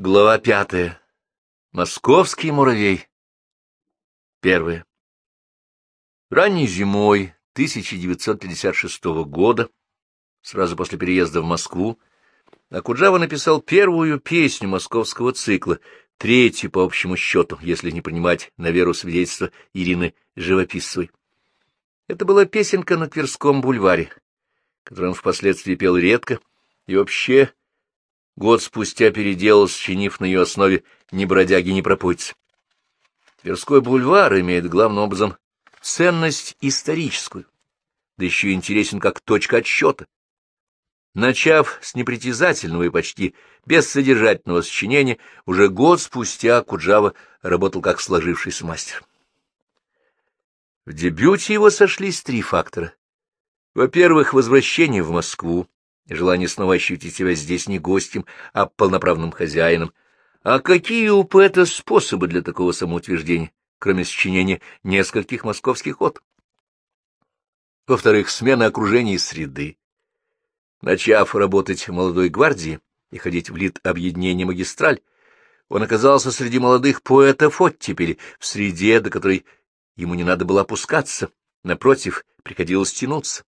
Глава пятая. Московский муравей. Первое. Ранней зимой 1956 года, сразу после переезда в Москву, Акуджава написал первую песню московского цикла, третью по общему счету, если не принимать на веру свидетельства Ирины Живописцевой. Это была песенка на Тверском бульваре, которую он впоследствии пел редко и вообще год спустя переделал, сочинив на ее основе «Ни бродяги, ни пропойцы». Тверской бульвар имеет главным образом ценность историческую, да еще интересен как точка отсчета. Начав с непритязательного и почти бессодержательного сочинения, уже год спустя Куджава работал как сложившийся мастер. В дебюте его сошлись три фактора. Во-первых, возвращение в Москву, желание снова ощутить себя здесь не гостем, а полноправным хозяином. А какие у поэта способы для такого самоутверждения, кроме сочинения нескольких московских от? Во-вторых, смена окружения и среды. Начав работать в молодой гвардии и ходить в лид объединения магистраль, он оказался среди молодых поэтов оттепели, в среде, до которой ему не надо было опускаться, напротив, приходилось тянуться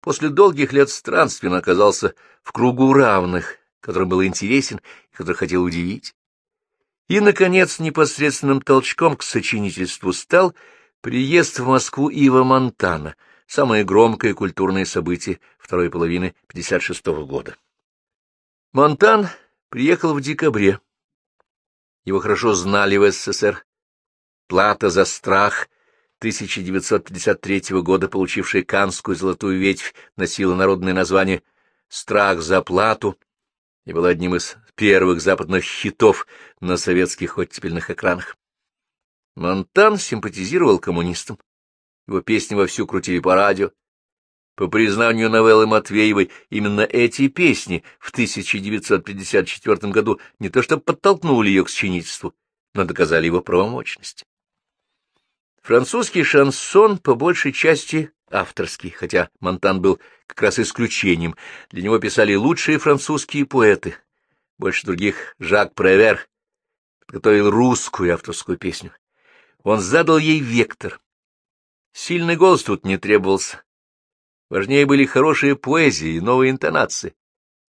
после долгих лет странствий он оказался в кругу равных, которым был интересен и который хотел удивить. И, наконец, непосредственным толчком к сочинительству стал приезд в Москву Ива Монтана, самое громкое культурное событие второй половины 56 -го года. Монтан приехал в декабре. Его хорошо знали в СССР. Плата за страх 1953 года, получившая Канскую золотую ветвь, носила народное название «Страх за плату» и была одним из первых западных хитов на советских оттепельных экранах. Монтан симпатизировал коммунистам. Его песни вовсю крутили по радио. По признанию новеллы Матвеевой, именно эти песни в 1954 году не то что подтолкнули ее к сочинительству, но доказали его правомочность. Французский шансон по большей части авторский, хотя Монтан был как раз исключением. Для него писали лучшие французские поэты. Больше других Жак Превер подготовил русскую авторскую песню. Он задал ей вектор. Сильный голос тут не требовался. Важнее были хорошие поэзии и новые интонации.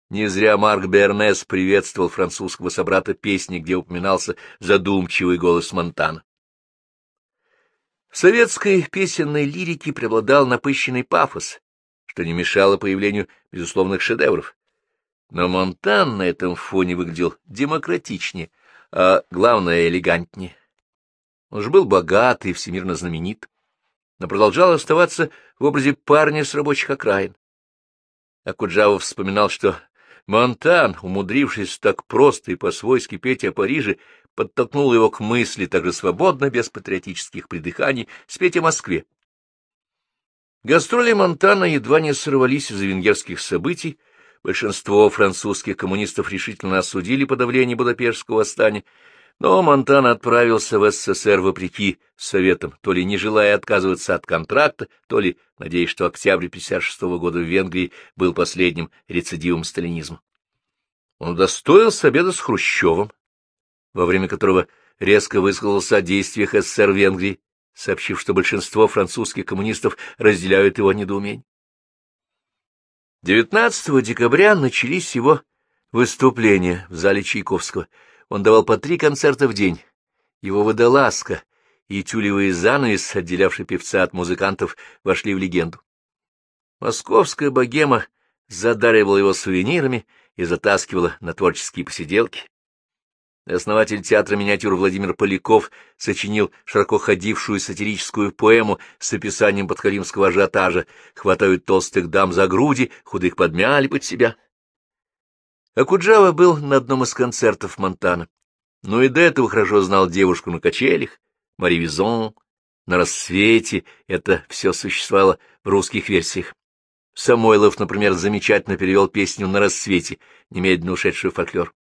Не зря Марк Бернес приветствовал французского собрата песни, где упоминался задумчивый голос Монтана. В советской песенной лирике преобладал напыщенный пафос, что не мешало появлению безусловных шедевров. Но Монтан на этом фоне выглядел демократичнее, а главное — элегантнее. Он же был богат и всемирно знаменит, но продолжал оставаться в образе парня с рабочих окраин. А Куджава вспоминал, что Монтан, умудрившись так просто и по-свойски петь о Париже, подтолкнул его к мысли так же свободно, без патриотических придыханий, спеть о Москве. Гастроли Монтана едва не сорвались из-за венгерских событий, большинство французских коммунистов решительно осудили подавление Будапештского восстания, но Монтан отправился в СССР вопреки Советам, то ли не желая отказываться от контракта, то ли надеясь, что октябрь 1956 года в Венгрии был последним рецидивом сталинизма. Он удостоился обеда с Хрущевым, во время которого резко высказался о действиях СССР Венгрии, сообщив, что большинство французских коммунистов разделяют его недоумение. 19 декабря начались его выступления в зале Чайковского. Он давал по три концерта в день. Его водолазка и тюлевый занавес, отделявший певца от музыкантов, вошли в легенду. Московская богема задаривала его сувенирами и затаскивала на творческие посиделки. Основатель театра миниатюр Владимир Поляков сочинил широко ходившую сатирическую поэму с описанием подхалимского ажиотажа «Хватают толстых дам за груди, худых подмяли под себя». Акуджава был на одном из концертов Монтана, но и до этого хорошо знал девушку на качелях, Мари Визон, на рассвете, это все существовало в русских версиях. Самойлов, например, замечательно перевел песню «На рассвете», немедленно ушедшую в фольклор.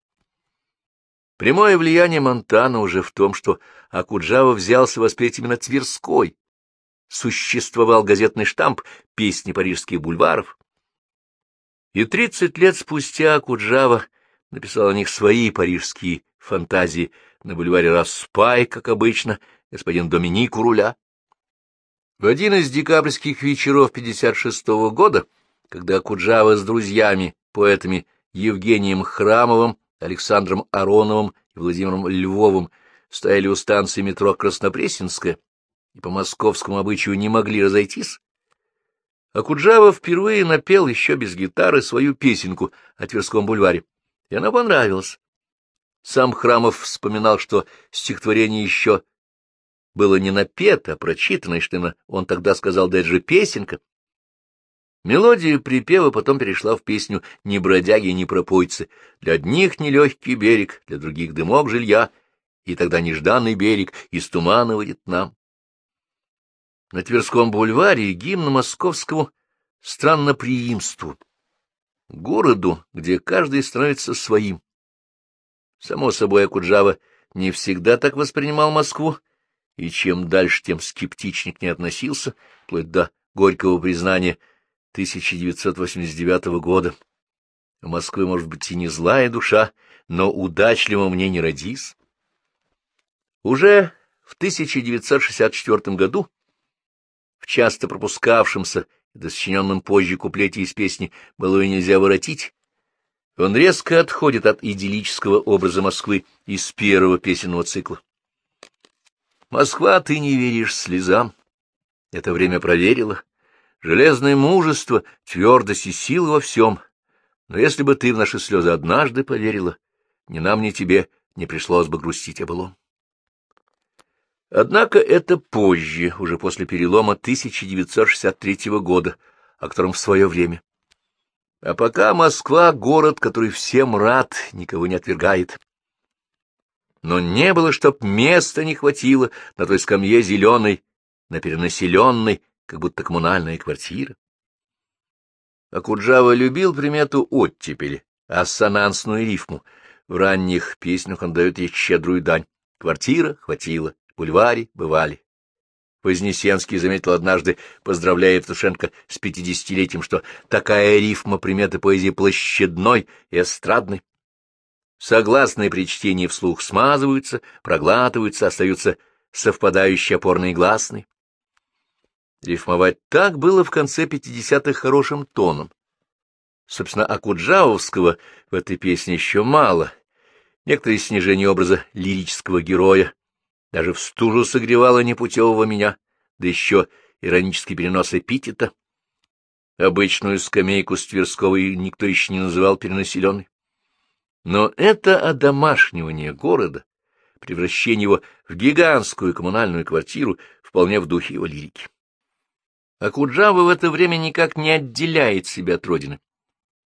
Прямое влияние Монтана уже в том, что Акуджава взялся воспеть именно Тверской. Существовал газетный штамп «Песни парижских бульваров». И тридцать лет спустя Акуджава написал о них свои парижские фантазии на бульваре Распай, как обычно, господин Доминик у руля. В один из декабрьских вечеров 56-го года, когда Куджава с друзьями, поэтами Евгением Храмовым, Александром Ароновым и Владимиром Львовым стояли у станции метро Краснопресненская и по московскому обычаю не могли разойтись, а Куджава впервые напел еще без гитары свою песенку о Тверском бульваре, и она понравилась. Сам Храмов вспоминал, что стихотворение еще было не напето, а прочитано, и что он тогда сказал даже песенка. Мелодия припева потом перешла в песню «Ни бродяги, ни пропойцы». Для одних нелегкий берег, для других дымок жилья, и тогда нежданный берег из тумана выйдет нам. На Тверском бульваре гимн московскому странноприимству, городу, где каждый становится своим. Само собой, Акуджава не всегда так воспринимал Москву, и чем дальше, тем скептичник не относился, вплоть до горького признания 1989 года. В Москве, может быть, и не злая душа, но удачливо мне не родись. Уже в 1964 году в часто пропускавшемся и досочиненном позже куплете из песни «Было и нельзя воротить», он резко отходит от идиллического образа Москвы из первого песенного цикла. «Москва, ты не веришь слезам». Это время проверило. Железное мужество, твердость и сила во всем. Но если бы ты в наши слезы однажды поверила, ни нам, ни тебе не пришлось бы грустить о былом. Однако это позже, уже после перелома 1963 года, о котором в свое время. А пока Москва — город, который всем рад, никого не отвергает. Но не было, чтоб места не хватило на той скамье зеленой, на перенаселенной, как будто коммунальная квартира. Акуджава любил примету оттепели, ассонансную рифму. В ранних песнях он дает ей щедрую дань. Квартира хватило, бульваре бывали. Вознесенский заметил однажды, поздравляя Евтушенко с пятидесятилетием, что такая рифма приметы поэзии площадной и эстрадной. Согласные при чтении вслух смазываются, проглатываются, остаются совпадающие опорные гласные. Рифмовать так было в конце пятидесятых хорошим тоном. Собственно, Акуджавовского в этой песне еще мало. Некоторые снижения образа лирического героя, даже в стужу согревала непутевого меня, да еще иронический перенос эпитета. Обычную скамейку с Тверского никто еще не называл перенаселенной. Но это одомашнивание города, превращение его в гигантскую коммунальную квартиру, вполне в духе его лирики. А Куджава в это время никак не отделяет себя от родины.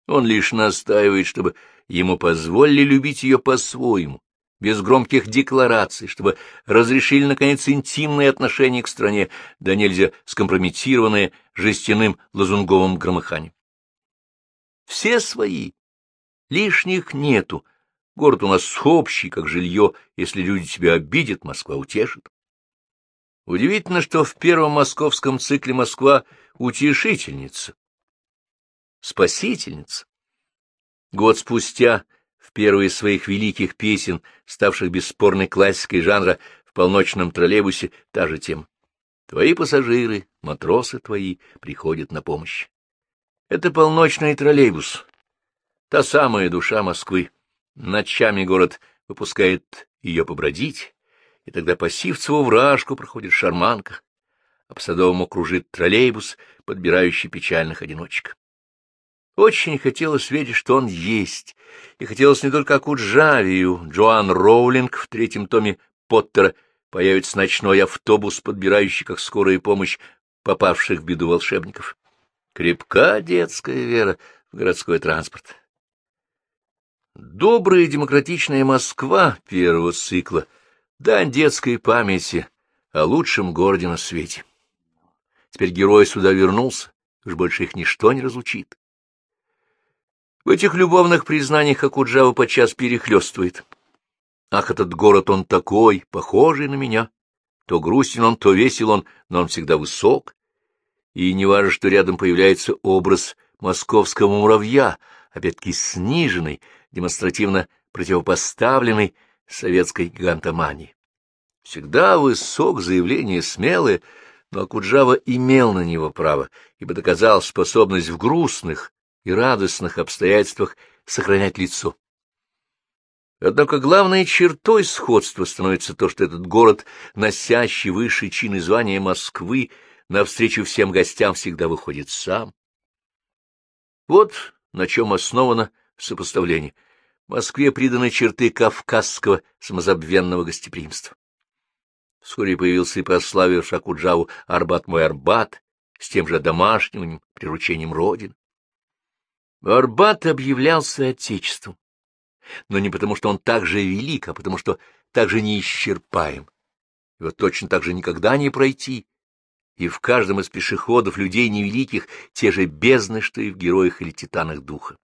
Он лишь настаивает, чтобы ему позволили любить ее по-своему, без громких деклараций, чтобы разрешили, наконец, интимные отношения к стране, да нельзя скомпрометированные жестяным лазунговым громыханием. Все свои, лишних нету. Город у нас общий, как жилье, если люди тебя обидят, Москва утешит. Удивительно, что в первом московском цикле Москва — утешительница, спасительница. Год спустя в первой из своих великих песен, ставших бесспорной классикой жанра, в полночном троллейбусе та же тема. Твои пассажиры, матросы твои, приходят на помощь. Это полночный троллейбус, та самая душа Москвы. Ночами город выпускает ее побродить, и тогда по Сивцеву вражку проходит шарманка, а по Садовому кружит троллейбус, подбирающий печальных одиночек. Очень хотелось верить, что он есть, и хотелось не только Акуджавию, Джоан Роулинг в третьем томе Поттера появится ночной автобус, подбирающий как скорая помощь попавших в беду волшебников. Крепка детская вера в городской транспорт. Добрая демократичная Москва первого цикла — дань детской памяти о лучшем городе на свете. Теперь герой сюда вернулся, уж больше их ничто не разлучит. В этих любовных признаниях Акуджава подчас перехлёстывает. Ах, этот город он такой, похожий на меня. То грустен он, то весел он, но он всегда высок. И не важно, что рядом появляется образ московского муравья, опять-таки сниженный, демонстративно противопоставленной советской гигантомании. Всегда высок, заявление смелое, но Акуджава имел на него право, ибо доказал способность в грустных и радостных обстоятельствах сохранять лицо. Однако главной чертой сходства становится то, что этот город, носящий высший чин и звание Москвы, навстречу всем гостям всегда выходит сам. Вот на чем основано сопоставление. Москве приданы черты кавказского самозабвенного гостеприимства. Вскоре появился и прославивший Акуджаву «Арбат мой Арбат» с тем же домашним приручением Родины. Арбат объявлялся Отечеством, но не потому, что он так же велик, а потому, что так же неисчерпаем. Его точно так же никогда не пройти, и в каждом из пешеходов людей невеликих те же бездны, что и в героях или титанах духа.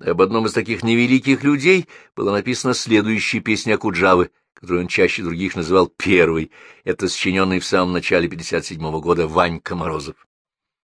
Об одном из таких невеликих людей была написана следующая песня Акуджавы, которую он чаще других называл первой. Это сочиненный в самом начале 57 -го года Ванька Морозов.